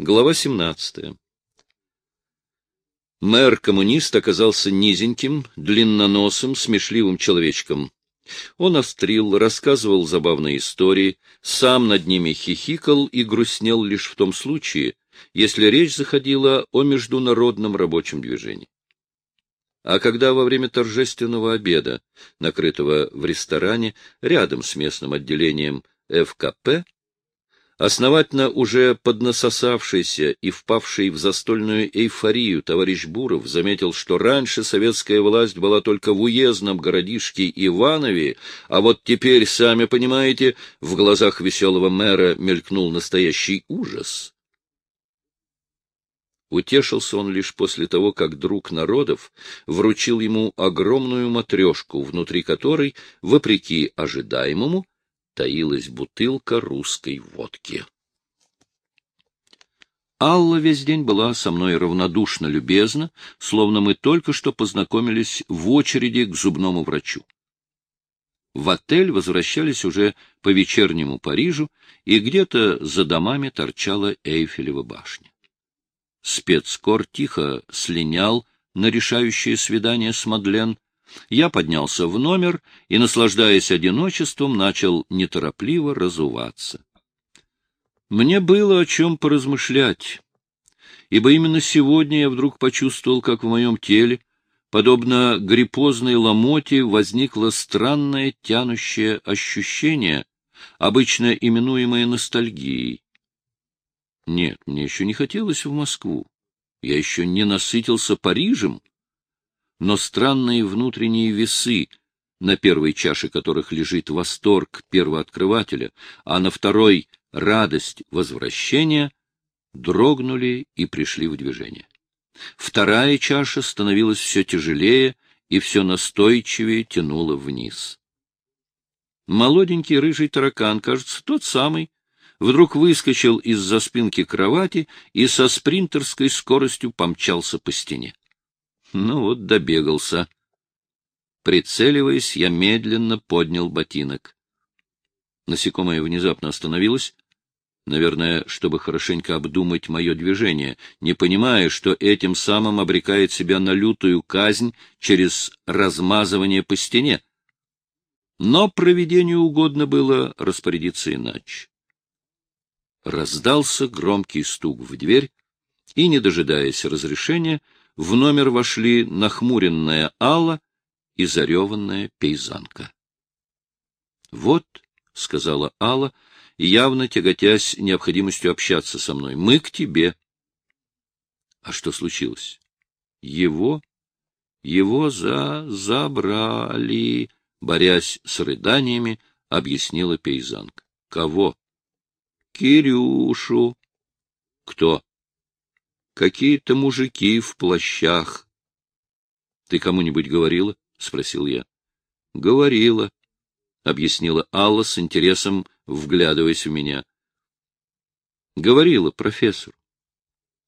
Глава 17. Мэр-коммунист оказался низеньким, длинноносым, смешливым человечком. Он острил, рассказывал забавные истории, сам над ними хихикал и грустнел лишь в том случае, если речь заходила о международном рабочем движении. А когда во время торжественного обеда, накрытого в ресторане рядом с местным отделением ФКП, Основательно уже поднасосавшийся и впавший в застольную эйфорию товарищ Буров заметил, что раньше советская власть была только в уездном городишке Иванове, а вот теперь, сами понимаете, в глазах веселого мэра мелькнул настоящий ужас. Утешился он лишь после того, как друг народов вручил ему огромную матрешку, внутри которой, вопреки ожидаемому, таилась бутылка русской водки. Алла весь день была со мной равнодушно любезна, словно мы только что познакомились в очереди к зубному врачу. В отель возвращались уже по вечернему Парижу, и где-то за домами торчала Эйфелева башня. Спецкор тихо слинял на решающее свидание с Мадлен, я поднялся в номер и, наслаждаясь одиночеством, начал неторопливо разуваться. Мне было о чем поразмышлять, ибо именно сегодня я вдруг почувствовал, как в моем теле, подобно гриппозной ломоте, возникло странное тянущее ощущение, обычно именуемое ностальгией. Нет, мне еще не хотелось в Москву. Я еще не насытился Парижем но странные внутренние весы, на первой чаше которых лежит восторг первооткрывателя, а на второй — радость возвращения, дрогнули и пришли в движение. Вторая чаша становилась все тяжелее и все настойчивее тянула вниз. Молоденький рыжий таракан, кажется, тот самый, вдруг выскочил из-за спинки кровати и со спринтерской скоростью помчался по стене. Ну вот добегался. Прицеливаясь, я медленно поднял ботинок. Насекомое внезапно остановилось, наверное, чтобы хорошенько обдумать мое движение, не понимая, что этим самым обрекает себя на лютую казнь через размазывание по стене. Но проведению угодно было распорядиться иначе. Раздался громкий стук в дверь, и, не дожидаясь разрешения, в номер вошли нахмуренная Алла и зареванная пейзанка. — Вот, — сказала Алла, явно тяготясь необходимостью общаться со мной, — мы к тебе. — А что случилось? — Его? Его за... забрали, — борясь с рыданиями, объяснила пейзанка. — Кого? — Кирюшу. — Кто? Какие-то мужики в плащах. — Ты кому-нибудь говорила? — спросил я. — Говорила, — объяснила Алла с интересом, вглядываясь в меня. — Говорила профессор.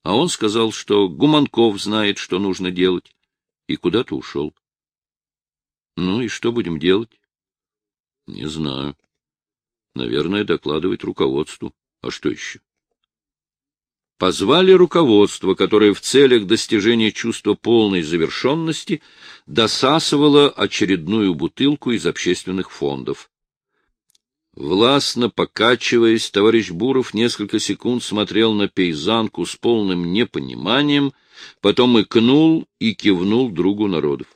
А он сказал, что Гуманков знает, что нужно делать, и куда-то ушел. — Ну и что будем делать? — Не знаю. Наверное, докладывать руководству. А что еще? Позвали руководство, которое в целях достижения чувства полной завершенности досасывало очередную бутылку из общественных фондов. Властно покачиваясь, товарищ Буров несколько секунд смотрел на пейзанку с полным непониманием, потом икнул и кивнул другу народов.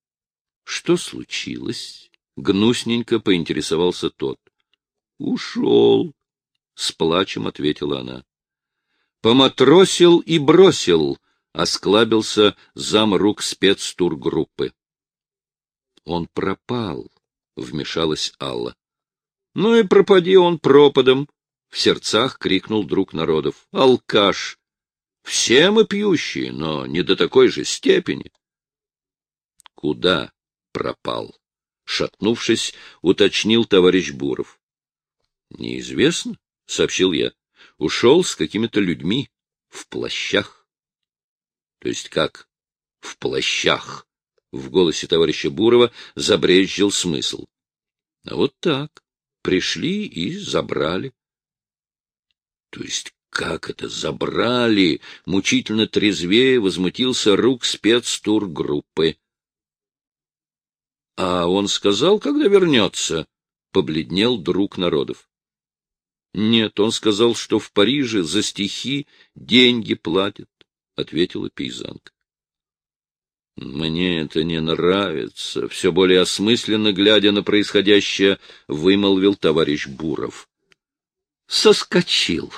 — Что случилось? — гнусненько поинтересовался тот. — Ушел, — с плачем ответила она. Поматросил и бросил, — осклабился замрук спецтургруппы. — Он пропал, — вмешалась Алла. — Ну и пропади он пропадом, — в сердцах крикнул друг народов. — Алкаш! Все мы пьющие, но не до такой же степени. — Куда пропал? — шатнувшись, уточнил товарищ Буров. — Неизвестно, — сообщил я. Ушел с какими-то людьми в плащах. То есть как в плащах? В голосе товарища Бурова забрезжил смысл. А вот так. Пришли и забрали. То есть Как это забрали? Мучительно трезвее возмутился рук спецтургруппы. А он сказал, когда вернется, побледнел друг народов. Нет, он сказал, что в Париже за стихи деньги платят, ответила пейзанка. Мне это не нравится, все более осмысленно глядя на происходящее, вымолвил товарищ Буров. Соскочил.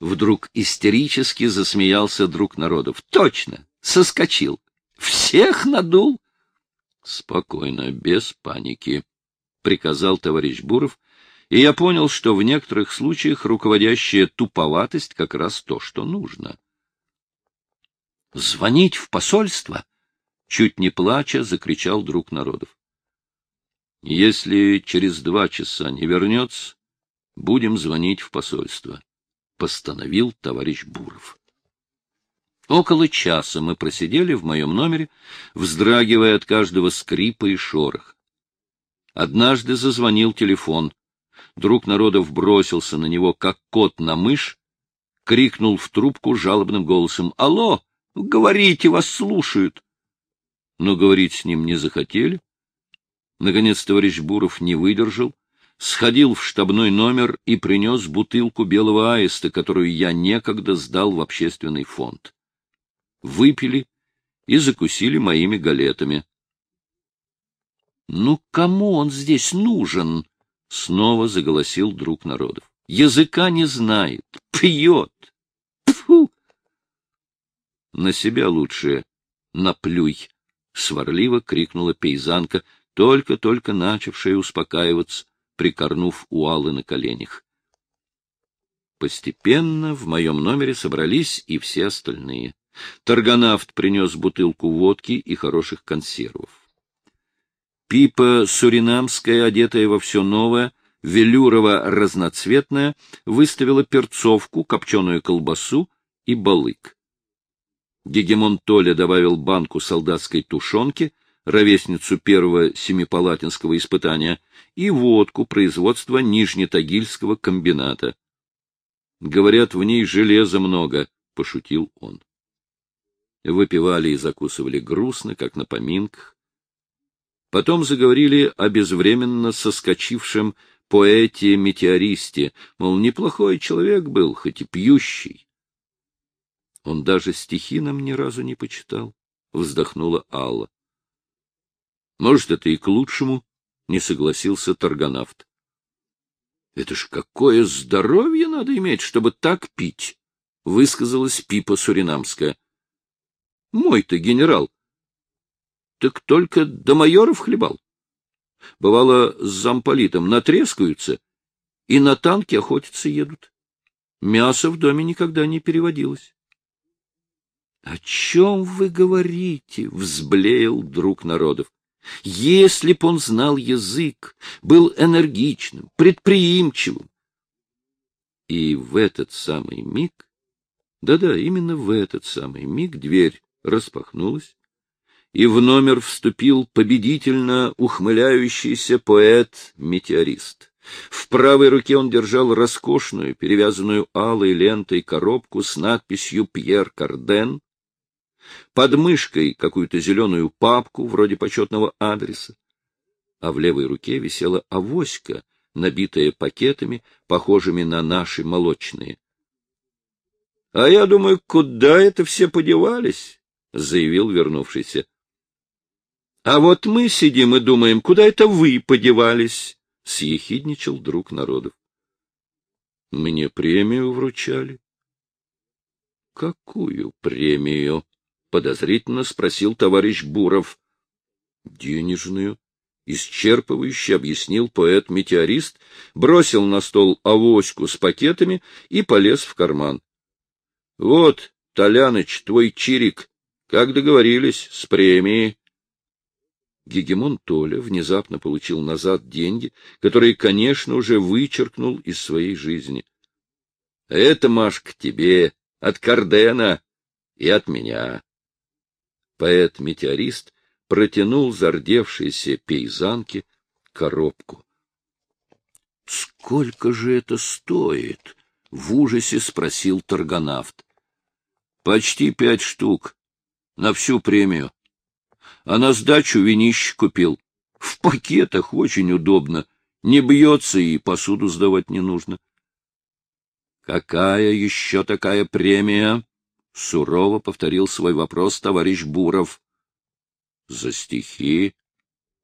Вдруг истерически засмеялся друг народов. Точно, соскочил. Всех надул. Спокойно, без паники, приказал товарищ Буров, и я понял, что в некоторых случаях руководящая туповатость как раз то, что нужно. Звонить в посольство? Чуть не плача, закричал друг народов. Если через два часа не вернется, будем звонить в посольство, — постановил товарищ Буров. Около часа мы просидели в моем номере, вздрагивая от каждого скрипа и шороха. Однажды зазвонил телефон. Друг народов бросился на него, как кот на мышь, крикнул в трубку жалобным голосом. — Алло! Говорите, вас слушают! но говорить с ним не захотели. Наконец товарищ Буров не выдержал, сходил в штабной номер и принес бутылку белого аиста, которую я некогда сдал в общественный фонд. Выпили и закусили моими галетами. — Ну, кому он здесь нужен? — снова заголосил друг народов. — Языка не знает, пьет. Фу! На себя лучше наплюй, — сварливо крикнула пейзанка, только-только начавшая успокаиваться, прикорнув у Аллы на коленях. Постепенно в моем номере собрались и все остальные. Торгонавт принес бутылку водки и хороших консервов. Пипа суринамская, одетая во все новое, велюрово-разноцветная, выставила перцовку, копченую колбасу и балык. Гегемон Толя добавил банку солдатской тушенки, ровесницу первого семипалатинского испытания, и водку производства Нижнетагильского комбината. Говорят, в ней железа много, — пошутил он. Выпивали и закусывали грустно, как на поминках. Потом заговорили о безвременно соскочившем поэте-метеористе, мол, неплохой человек был, хоть и пьющий. Он даже стихи нам ни разу не почитал, — вздохнула Алла. — Может, это и к лучшему, — не согласился торгонавт. — Это ж какое здоровье надо иметь, чтобы так пить, — высказалась Пипа Суринамская. — Мой-то генерал. Так только до майоров хлебал. Бывало, с замполитом натрескаются и на танке охотиться едут. Мясо в доме никогда не переводилось. — О чем вы говорите? — взблеял друг народов. — Если б он знал язык, был энергичным, предприимчивым. И в этот самый миг, да-да, именно в этот самый миг дверь распахнулась, и в номер вступил победительно ухмыляющийся поэт-метеорист. В правой руке он держал роскошную, перевязанную алой лентой коробку с надписью «Пьер Карден», под мышкой какую-то зеленую папку, вроде почетного адреса, а в левой руке висела авоська, набитая пакетами, похожими на наши молочные. — А я думаю, куда это все подевались? — заявил вернувшийся. — А вот мы сидим и думаем, куда это вы подевались? — съехидничал друг народов. — Мне премию вручали. — Какую премию? подозрительно спросил товарищ Буров. Денежную, исчерпывающе объяснил поэт-метеорист, бросил на стол авоську с пакетами и полез в карман. — Вот, Толяныч, твой чирик, как договорились, с премией. Гегемон Толя внезапно получил назад деньги, которые, конечно, уже вычеркнул из своей жизни. — Это, Машка, тебе, от Кардена и от меня. Поэт-метеорист протянул зардевшейся пейзанке коробку. — Сколько же это стоит? В ужасе спросил торгонавт. — Почти пять штук. На всю премию. А на сдачу винище купил. В пакетах очень удобно. Не бьется и посуду сдавать не нужно. — Какая еще такая премия? — сурово повторил свой вопрос товарищ Буров. — За стихи.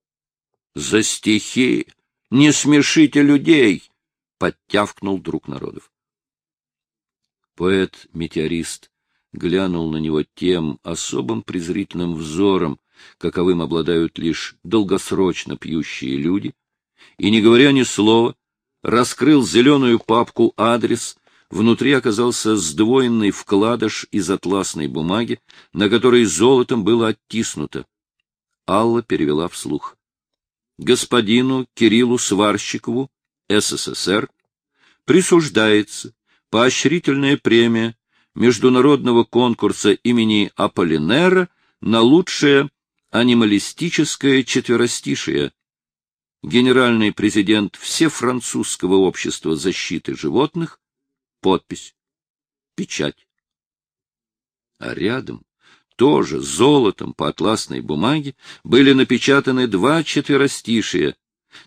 — За стихи! Не смешите людей! — подтявкнул друг народов. Поэт-метеорист глянул на него тем особым презрительным взором, каковым обладают лишь долгосрочно пьющие люди, и, не говоря ни слова, раскрыл зеленую папку «Адрес», внутри оказался сдвоенный вкладыш из атласной бумаги, на которой золотом было оттиснуто. Алла перевела вслух. Господину Кириллу Сварщикову, СССР, присуждается поощрительная премия международного конкурса имени Аполлинера на лучшее анималистическое четверостишие. Генеральный президент Всефранцузского общества защиты животных. Подпись. Печать. А рядом, тоже золотом по атласной бумаге, были напечатаны два четверостишия,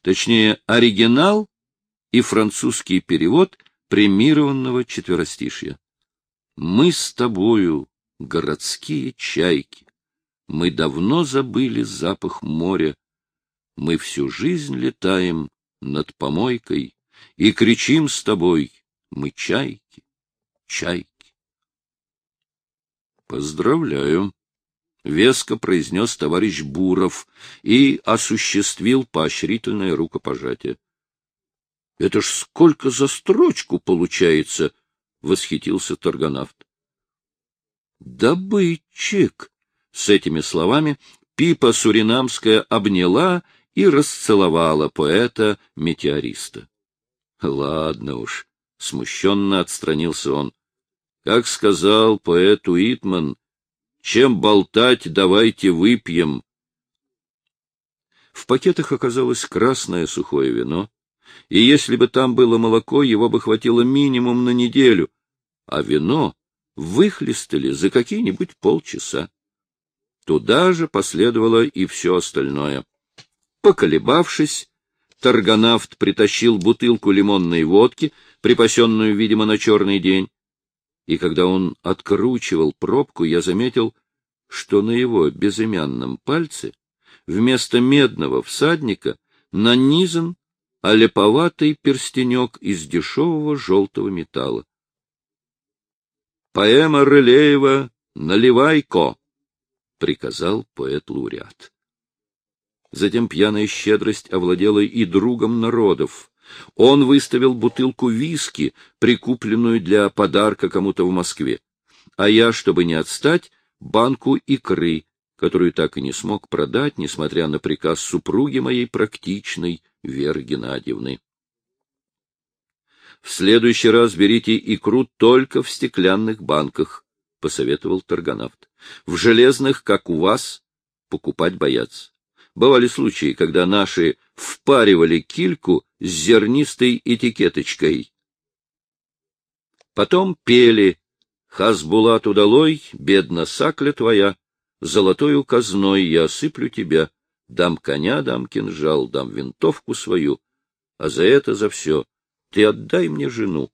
точнее, оригинал и французский перевод премированного четверостишия. Мы с тобою, городские чайки, мы давно забыли запах моря. Мы всю жизнь летаем над помойкой и кричим с тобой, мы чайки, чайки. Поздравляю, — веско произнес товарищ Буров и осуществил поощрительное рукопожатие. — Это ж сколько за строчку получается! — восхитился торгонавт. — Добытчик! С этими словами Пипа Суринамская обняла и расцеловала поэта-метеориста. — Ладно уж, — смущенно отстранился он. — Как сказал поэт Уитман, чем болтать, давайте выпьем. В пакетах оказалось красное сухое вино, и если бы там было молоко, его бы хватило минимум на неделю, а вино выхлестали за какие-нибудь полчаса. Туда же последовало и все остальное. Поколебавшись, торгонавт притащил бутылку лимонной водки, припасенную, видимо, на черный день. И когда он откручивал пробку, я заметил, что на его безымянном пальце вместо медного всадника нанизан олеповатый перстенек из дешевого желтого металла. Поэма Рылеева «Наливай-ко» приказал поэт-лауреат. Затем пьяная щедрость овладела и другом народов. Он выставил бутылку виски, прикупленную для подарка кому-то в Москве, а я, чтобы не отстать, банку икры, которую так и не смог продать, несмотря на приказ супруги моей практичной Веры Геннадьевны. — В следующий раз берите икру только в стеклянных банках, — посоветовал торгонавт. В железных, как у вас, покупать боятся. Бывали случаи, когда наши впаривали кильку с зернистой этикеточкой. Потом пели «Хазбулат удалой, бедна сакля твоя, золотою казной я осыплю тебя, дам коня, дам кинжал, дам винтовку свою, а за это, за все, ты отдай мне жену».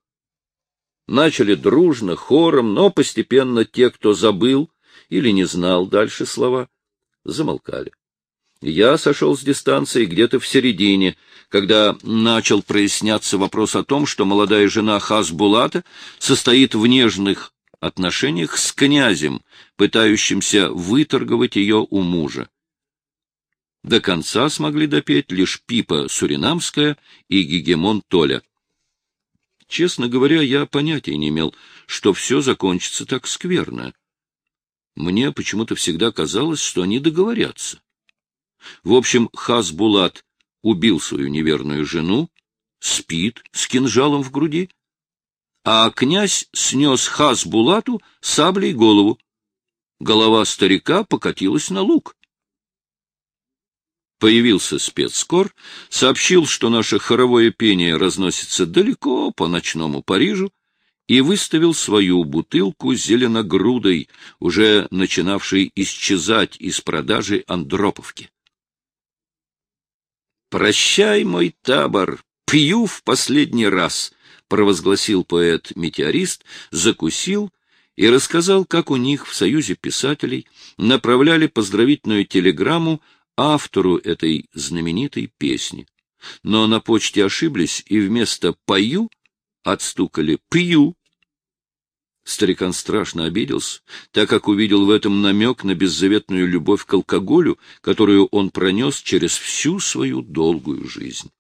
Начали дружно, хором, но постепенно те, кто забыл, или не знал дальше слова, замолкали. Я сошел с дистанции где-то в середине, когда начал проясняться вопрос о том, что молодая жена Хасбулата состоит в нежных отношениях с князем, пытающимся выторговать ее у мужа. До конца смогли допеть лишь Пипа Суринамская и Гегемон Толя. Честно говоря, я понятия не имел, что все закончится так скверно. Мне почему-то всегда казалось, что они договорятся. В общем, Хасбулат убил свою неверную жену, спит с кинжалом в груди, а князь снес Хасбулату саблей голову. Голова старика покатилась на луг. Появился спецскор, сообщил, что наше хоровое пение разносится далеко по ночному Парижу, и выставил свою бутылку зеленогрудой, уже начинавшей исчезать из продажи Андроповки. «Прощай, мой табор, пью в последний раз», — провозгласил поэт-метеорист, закусил и рассказал, как у них в Союзе писателей направляли поздравительную телеграмму автору этой знаменитой песни. Но на почте ошиблись и вместо «пою» отстукали «пью». Старикан страшно обиделся, так как увидел в этом намек на беззаветную любовь к алкоголю, которую он пронес через всю свою долгую жизнь.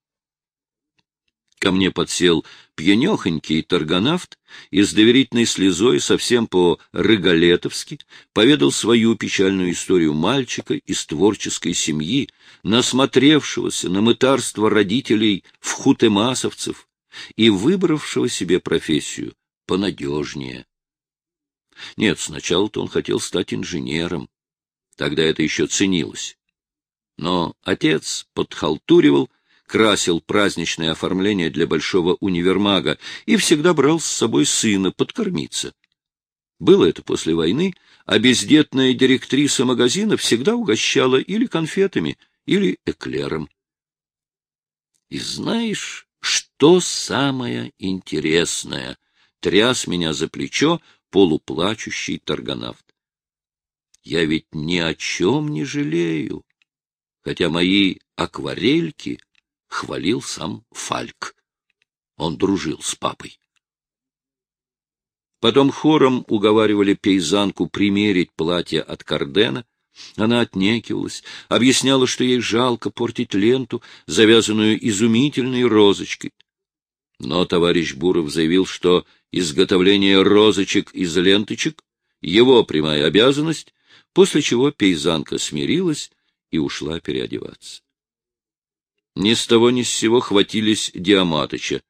Ко мне подсел пьянехонький торгонавт и с доверительной слезой совсем по-рыгалетовски поведал свою печальную историю мальчика из творческой семьи, насмотревшегося на мытарство родителей в хутемасовцев и выбравшего себе профессию понадежнее. Нет, сначала-то он хотел стать инженером. Тогда это еще ценилось. Но отец подхалтуривал, красил праздничное оформление для большого универмага и всегда брал с собой сына подкормиться. Было это после войны, а бездетная директриса магазина всегда угощала или конфетами, или эклером. И знаешь, что самое интересное? Тряс меня за плечо полуплачущий торгонавт. Я ведь ни о чем не жалею, хотя мои акварельки хвалил сам Фальк. Он дружил с папой. Потом хором уговаривали пейзанку примерить платье от Кардена. Она отнекивалась, объясняла, что ей жалко портить ленту, завязанную изумительной розочкой. Но товарищ Буров заявил, что изготовление розочек из ленточек — его прямая обязанность, после чего пейзанка смирилась и ушла переодеваться. Ни с того ни с сего хватились Диаматыча,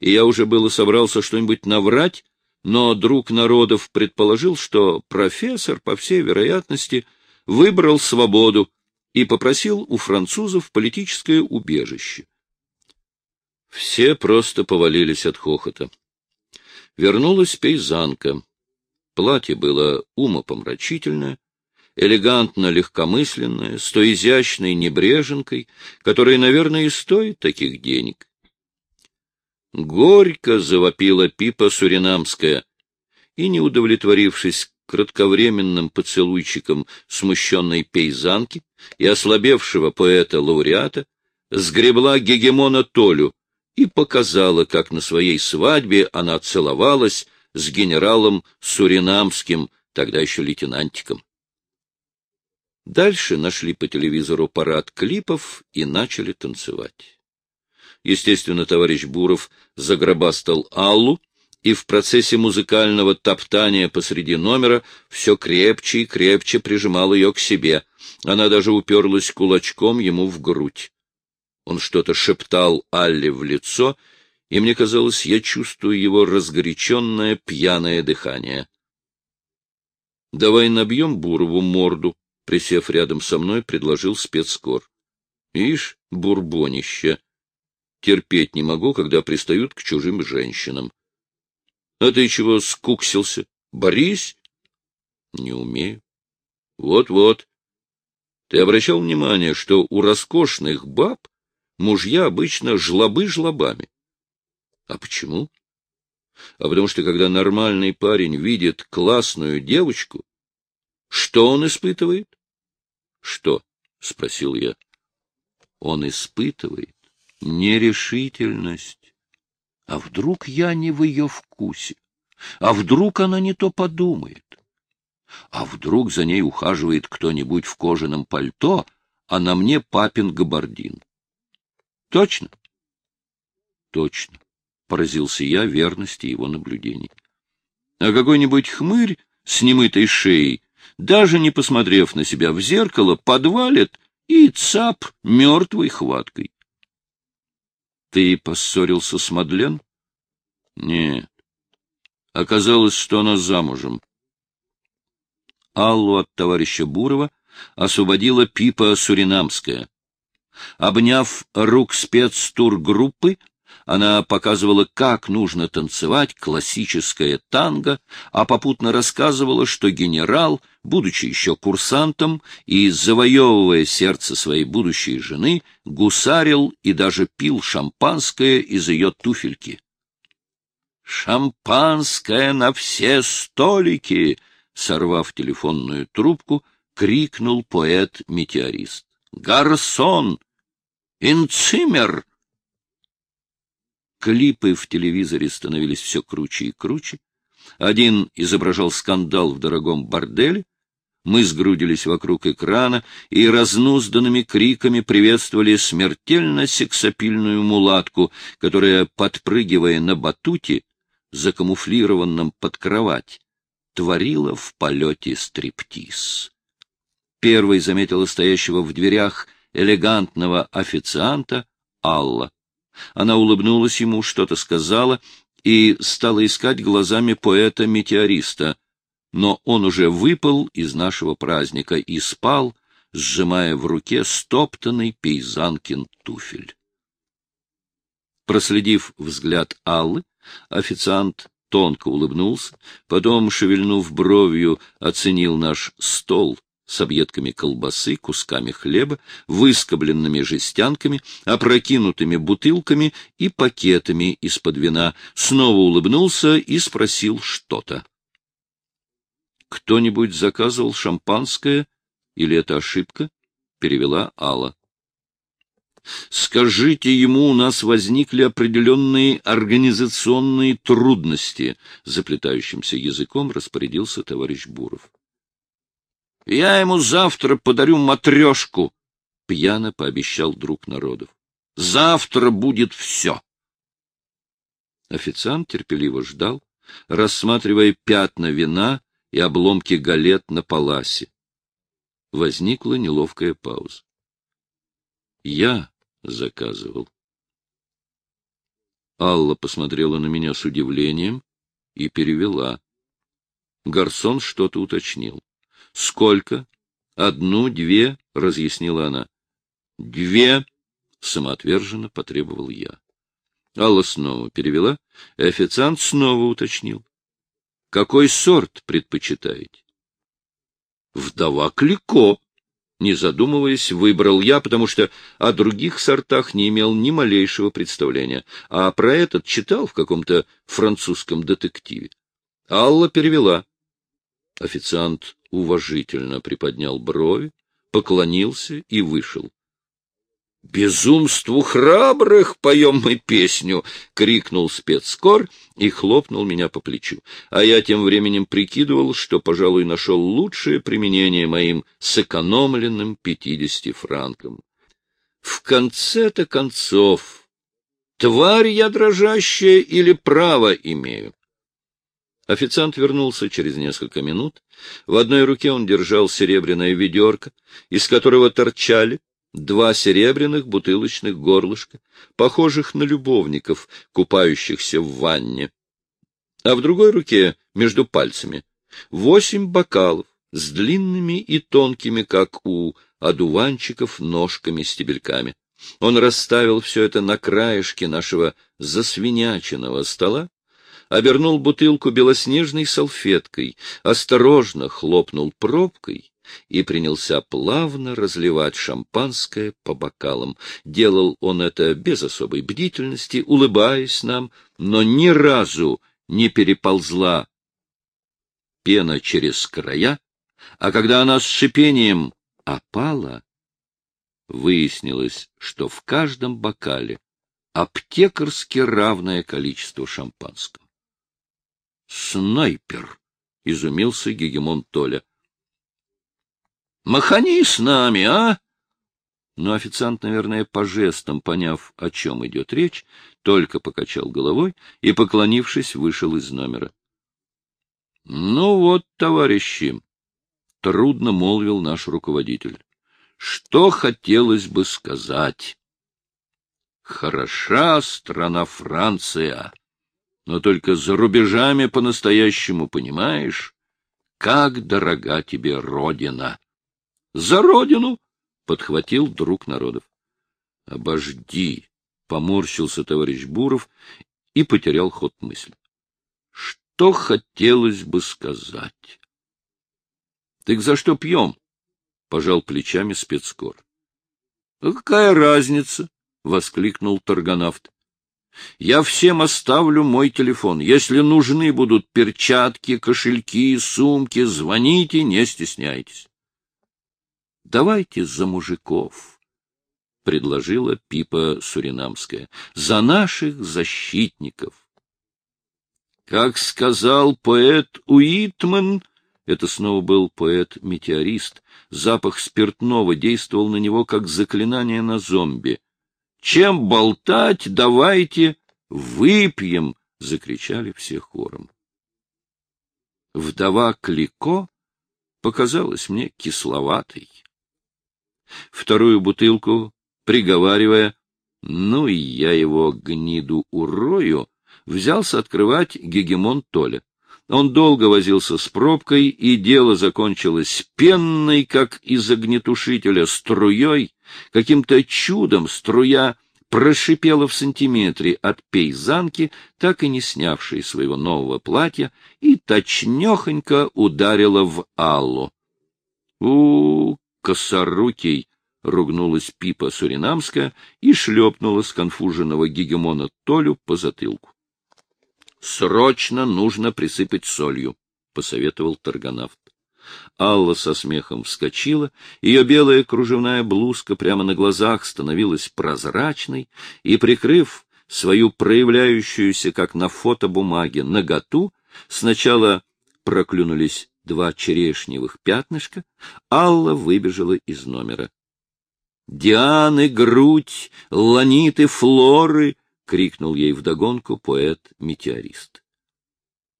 и я уже было собрался что-нибудь наврать, но друг народов предположил, что профессор, по всей вероятности, выбрал свободу и попросил у французов политическое убежище. Все просто повалились от хохота. Вернулась пейзанка. Платье было умопомрачительное, элегантно легкомысленная, с той изящной небреженкой, которая, наверное, и стоит таких денег. Горько завопила Пипа Суринамская, и, не удовлетворившись кратковременным поцелуйчиком смущенной пейзанки и ослабевшего поэта-лауреата, сгребла гегемона Толю и показала, как на своей свадьбе она целовалась с генералом Суринамским, тогда еще лейтенантиком. Дальше нашли по телевизору парад клипов и начали танцевать. Естественно, товарищ Буров загробастал Аллу, и в процессе музыкального топтания посреди номера все крепче и крепче прижимал ее к себе. Она даже уперлась кулачком ему в грудь. Он что-то шептал Алле в лицо, и мне казалось, я чувствую его разгоряченное пьяное дыхание. — Давай набьем Бурову морду, — присев рядом со мной, предложил спецкор. — Ишь, бурбонище! Терпеть не могу, когда пристают к чужим женщинам. — А ты чего скуксился? Борись? — Не умею. Вот — Ты обращал внимание, что у роскошных баб мужья обычно жлобы жлобами? А почему? А потому что, когда нормальный парень видит классную девочку, что он испытывает? — Что? — спросил я. — Он испытывает нерешительность. А вдруг я не в ее вкусе? А вдруг она не то подумает? А вдруг за ней ухаживает кто-нибудь в кожаном пальто, а на мне папин габардин? Точно? Точно, — поразился я верности его наблюдений. А какой-нибудь хмырь с немытой шеей даже не посмотрев на себя в зеркало, подвалит и цап мертвой хваткой. Ты поссорился с Мадлен? Нет. Оказалось, что она замужем. Аллу от товарища Бурова освободила Пипа Суринамская. Обняв рук спецтургруппы, Она показывала, как нужно танцевать классическое танго, а попутно рассказывала, что генерал, будучи еще курсантом и завоевывая сердце своей будущей жены, гусарил и даже пил шампанское из ее туфельки. «Шампанское на все столики!» — сорвав телефонную трубку, крикнул поэт-метеорист. «Гарсон! Инцимер!» Клипы в телевизоре становились все круче и круче. Один изображал скандал в дорогом борделе. Мы сгрудились вокруг экрана и разнузданными криками приветствовали смертельно сексапильную мулатку, которая, подпрыгивая на батуте, закамуфлированном под кровать, творила в полете стриптиз. Первой заметила стоящего в дверях элегантного официанта Алла. Она улыбнулась ему, что-то сказала и стала искать глазами поэта-метеориста, но он уже выпал из нашего праздника и спал, сжимая в руке стоптанный пейзанкин туфель. Проследив взгляд Аллы, официант тонко улыбнулся, потом, шевельнув бровью, оценил наш стол с объедками колбасы, кусками хлеба, выскобленными жестянками, опрокинутыми бутылками и пакетами из-под вина, снова улыбнулся и спросил что-то. «Кто-нибудь заказывал шампанское? Или это ошибка?» — перевела Алла. Скажите ему, у нас возникли определенные организационные трудности, заплетающимся языком распорядился товарищ Буров. — Я ему завтра подарю матрешку, — пьяно пообещал друг народов. — Завтра будет все. Официант терпеливо ждал, рассматривая пятна вина и обломки галет на паласе. Возникла неловкая пауза. Я заказывал. Алла посмотрела на меня с удивлением и перевела. Гарсон что-то уточнил. — Сколько? — Одну, две, — разъяснила она. — Две, — самоотверженно потребовал я. Алла снова перевела, и официант снова уточнил. — Какой сорт предпочитаете? — Вдова Клико, не задумываясь, выбрал я, потому что о других сортах не имел ни малейшего представления, а про этот читал в каком-то французском детективе. Алла перевела. Официант уважительно приподнял брови, поклонился и вышел. «Безумству храбрых поем мы песню!» — крикнул спецкор и хлопнул меня по плечу. А я тем временем прикидывал, что, пожалуй, нашел лучшее применение моим сэкономленным пятидесяти франкам. В конце-то концов, тварь я дрожащая или право имею? Официант вернулся через несколько минут. В одной руке он держал серебряное ведерко, из которого торчали два серебряных бутылочных горлышка, похожих на любовников, купающихся в ванне. А в другой руке, между пальцами, восемь бокалов с длинными и тонкими, как у одуванчиков, ножками-стебельками. Он расставил все это на краешке нашего засвиняченного стола, обернул бутылку белоснежной салфеткой, осторожно хлопнул пробкой и принялся плавно разливать шампанское по бокалам. Делал он это без особой бдительности, улыбаясь нам, но ни разу не переползла пена через края, а когда она с шипением опала, выяснилось, что в каждом бокале аптекарски равное количество шампанского. «Снайпер!» — изумился гегемон Толя. Махани с нами, а? Но официант, наверное, по жестам, поняв, о чем идет речь, только покачал головой и, поклонившись, вышел из номера. — Ну вот, товарищи, — трудно молвил наш руководитель, — что хотелось бы сказать. Хороша страна Франция, но только за рубежами по-настоящему понимаешь, как дорога тебе Родина. — За родину! — подхватил друг народов. — Обожди, Поморщился товарищ Буров и потерял ход мысли. Что хотелось бы сказать? — Так за что пьем? — пожал плечами спецкор. — какая разница? — воскликнул торгонавт. — Я всем оставлю мой телефон. Если нужны будут перчатки, кошельки, сумки, звоните, не стесняйтесь. — Давайте за мужиков, — предложила Пипа Суринамская, — за наших защитников. Как сказал поэт Уитман, это снова был поэт-метеорист, запах спиртного действовал на него как заклинание на зомби. «Чем болтать, давайте выпьем!» — закричали все хором. Вдова Клико показалась мне кисловатой. Вторую бутылку, приговаривая, «Ну и я его гниду урою», взялся открывать гегемон Толя. Он долго возился с пробкой, и дело закончилось пенной, как из огнетушителя, струей. Каким-то чудом струя прошипела в сантиметре от пейзанки, так и не снявшей своего нового платья, и точнёхонько ударила в Аллу. у, косорукий! — ругнулась Пипа Суринамская и шлепнула сконфуженного гегемона Толю по затылку. Срочно нужно присыпать солью, — посоветовал торгонавт. Алла со смехом вскочила, ее белая кружевная блузка прямо на глазах становилась прозрачной, и, прикрыв свою проявляющуюся, как на фотобумаге, наготу, сначала проклюнулись два черешневых пятнышка, Алла выбежала из номера. Дианы, грудь, ланиты, флоры — крикнул ей вдогонку поэт-метеорист.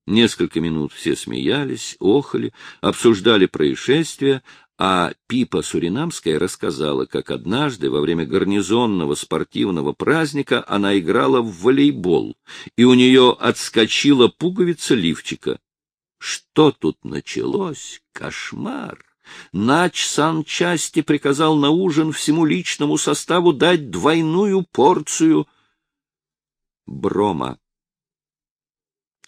Несколько минут все смеялись, охали, обсуждали происшествия, а Пипа Суринамская рассказала, как однажды во время гарнизонного спортивного праздника она играла в волейбол, и у нее отскочила пуговица лифчика. Что тут началось? Кошмар! Нач санчасти приказал на ужин всему личному составу дать двойную порцию — Брома.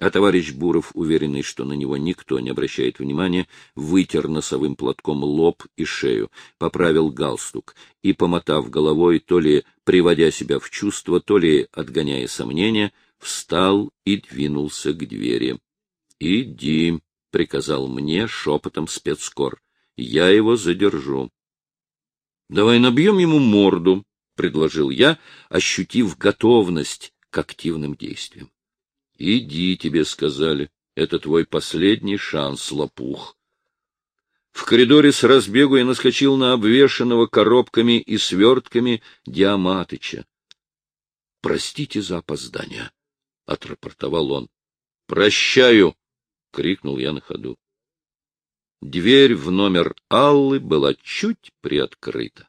А товарищ Буров, уверенный, что на него никто не обращает внимания, вытер носовым платком лоб и шею, поправил галстук и, помотав головой, то ли приводя себя в чувство, то ли отгоняя сомнения, встал и двинулся к двери. — Иди, — приказал мне шепотом спецкор, — я его задержу. — Давай набьем ему морду, — предложил я, ощутив готовность к активным действиям. — Иди, тебе сказали, это твой последний шанс, лопух. В коридоре с разбегу я наскочил на обвешанного коробками и свертками Диаматыча. — Простите за опоздание, — отрапортовал он. — Прощаю! — крикнул я на ходу. Дверь в номер Аллы была чуть приоткрыта.